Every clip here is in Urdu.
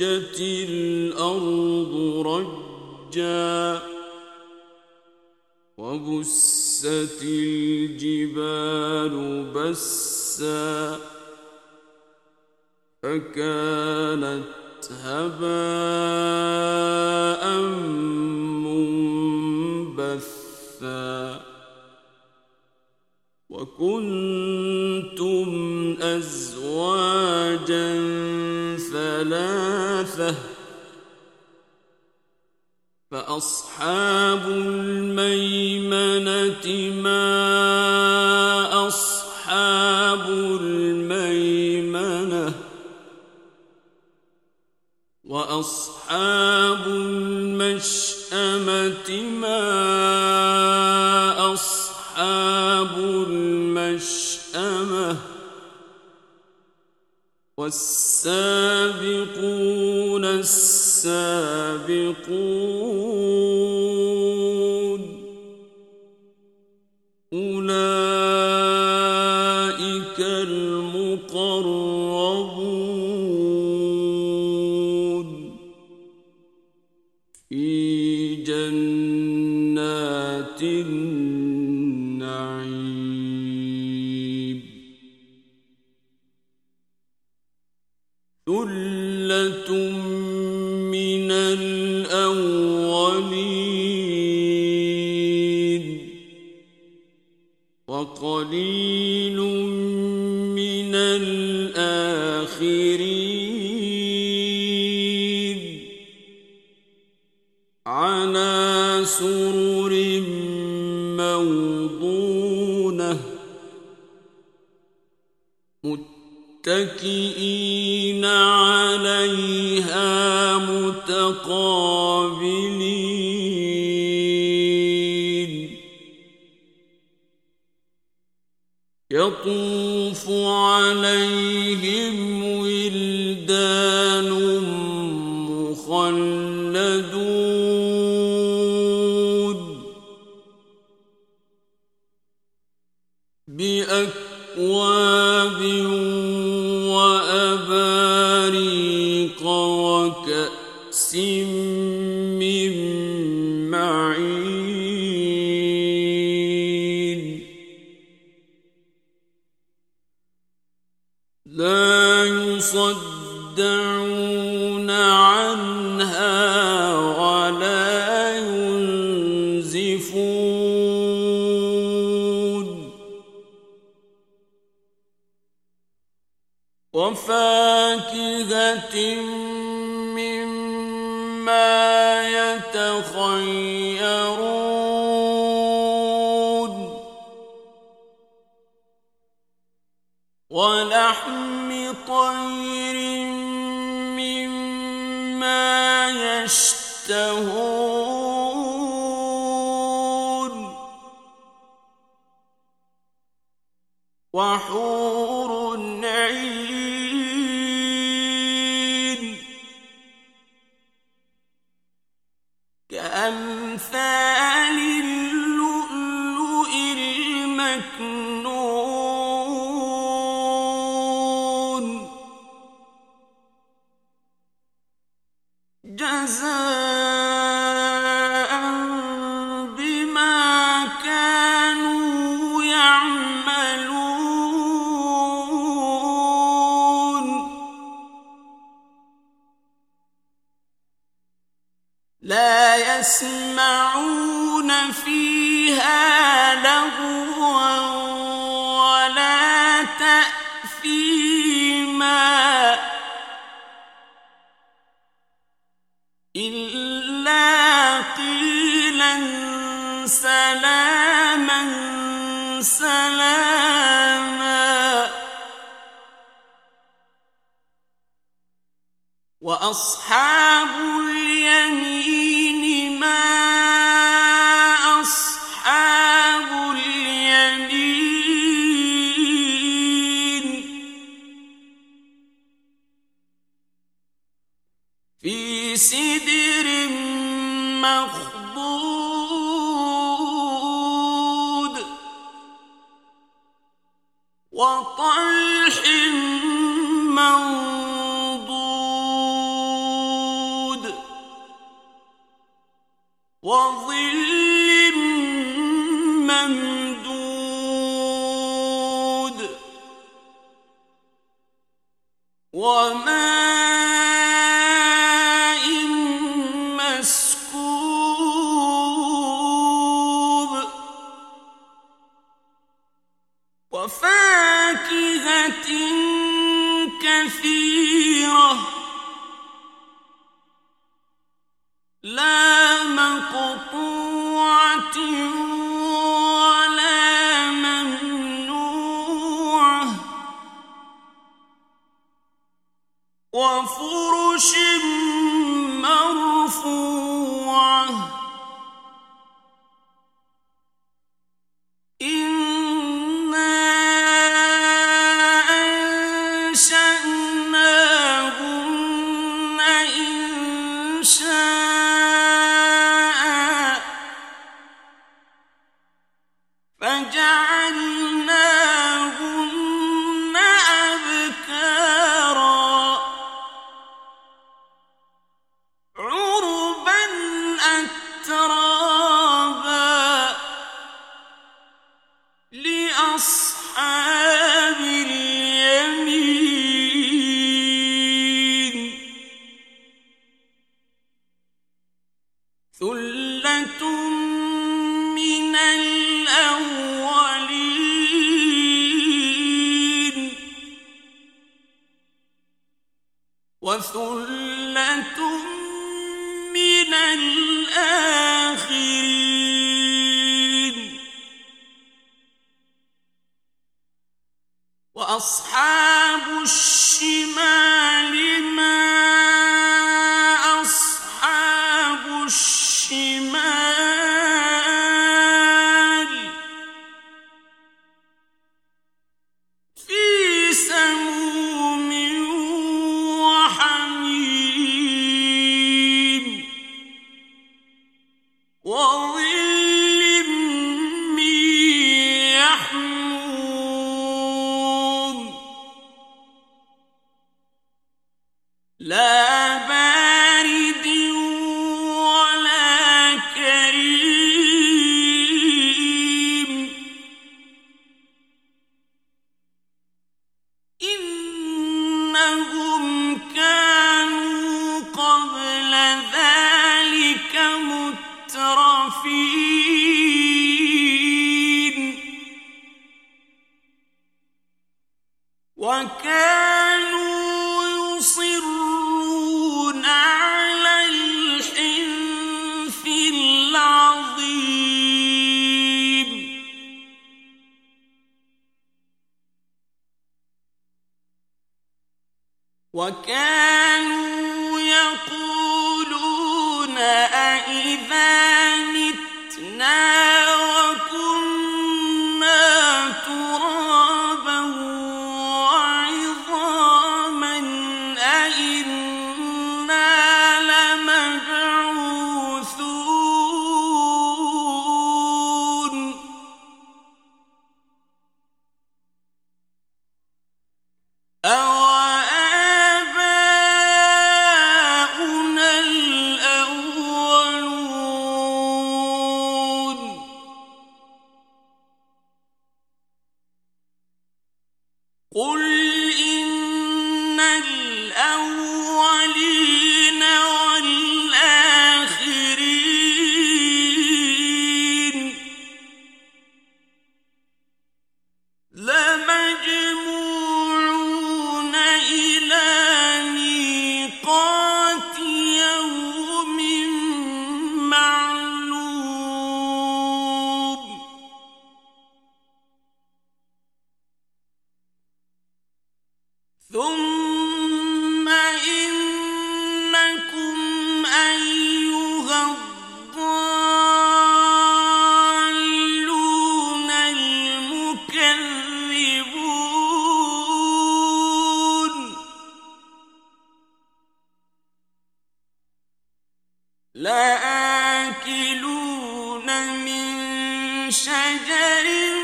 رجت الأرض رجا وبست الجبال بسا فكانت هباء منبثا وكنتم أزواجا ثلاثة فأصحاب الميمنة ما أصحاب الميمنة وأصحاب المشأمة ما والسابقون السابقون تم قابلين يطوف عليهم ولدان وحور لا يسمعون فيها لغوا ولا تأثيما إلا قيلا سلاما سلاما وأصحاب اليمين سدر مخ وثلة وكانوا شجر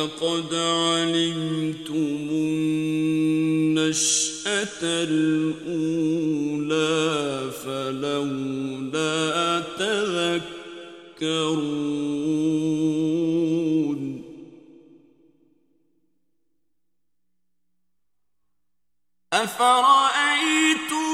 لقد علمتم النشأة الأولى فلولا تذكرون. أفرأيتم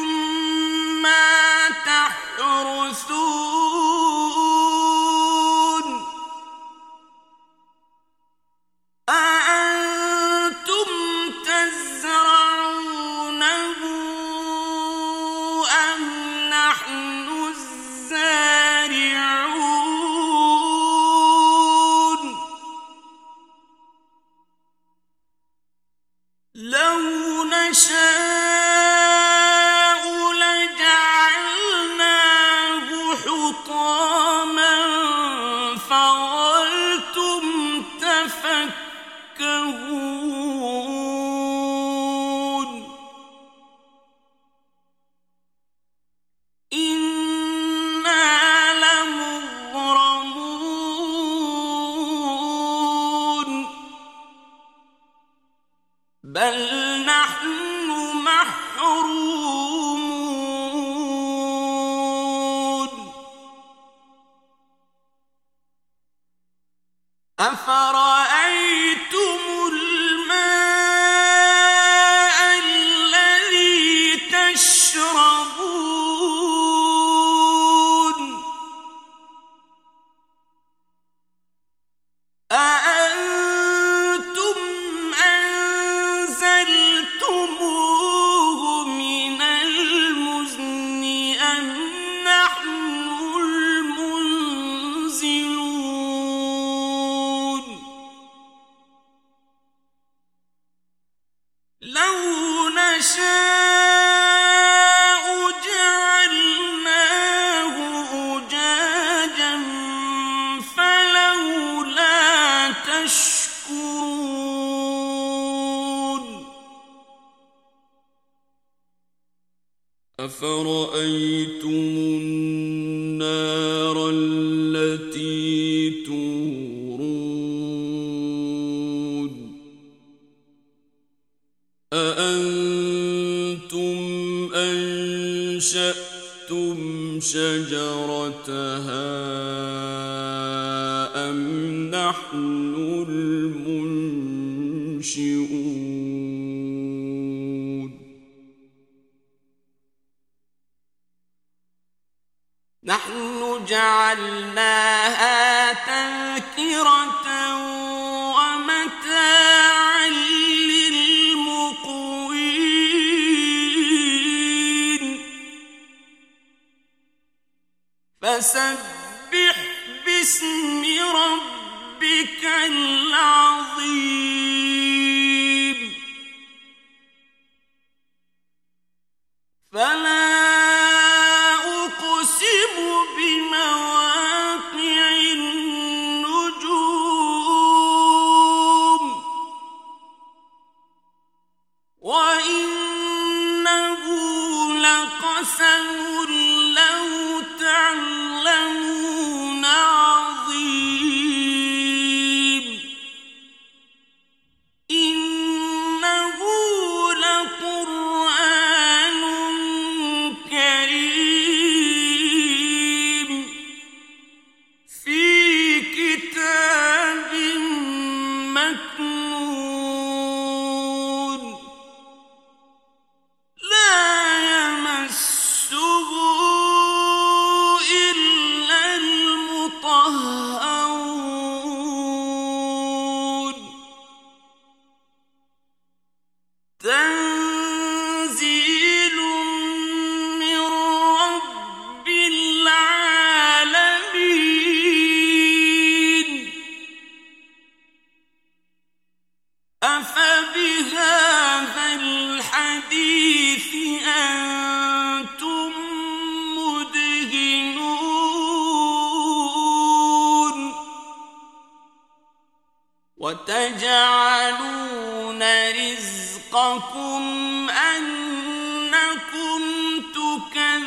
أفرأيتم النار التي تورون أأنتم أنشأتم شجرتها نحن جعلناها تذكرة ومتاعا للمقوين. فسبح باسم ربك العظيم. رزقكم أنكم تكذبون.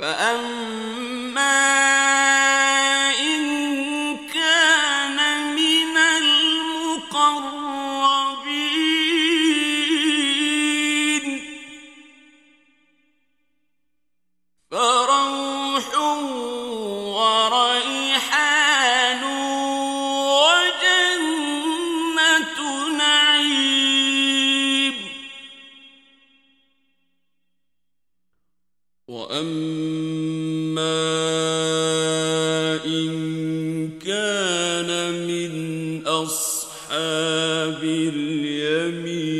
فأما أصحاب اليمين.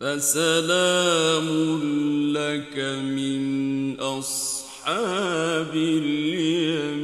فسلام لك من أصحاب اليمين.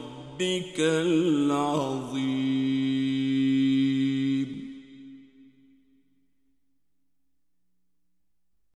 ربك العظيم.